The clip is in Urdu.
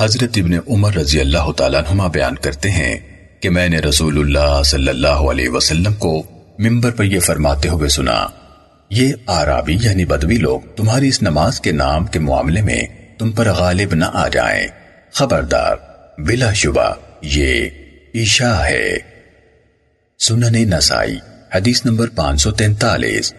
حضرت ابن عمر رضی اللہ تعالیٰ عنہما بیان کرتے ہیں کہ میں نے رسول اللہ صلی اللہ علیہ وسلم کو ممبر پر یہ فرماتے ہوئے سنا، یہ آرابی یعنی بدوی لوگ تمہاری اس نماز کے نام کے معاملے میں تم پر غالب نہ آ جائیں۔ خبردار، بلا شبہ یہ عشاء ہے۔ سنن نسائی، حدیث نمبر پانچ سو تینتالیس۔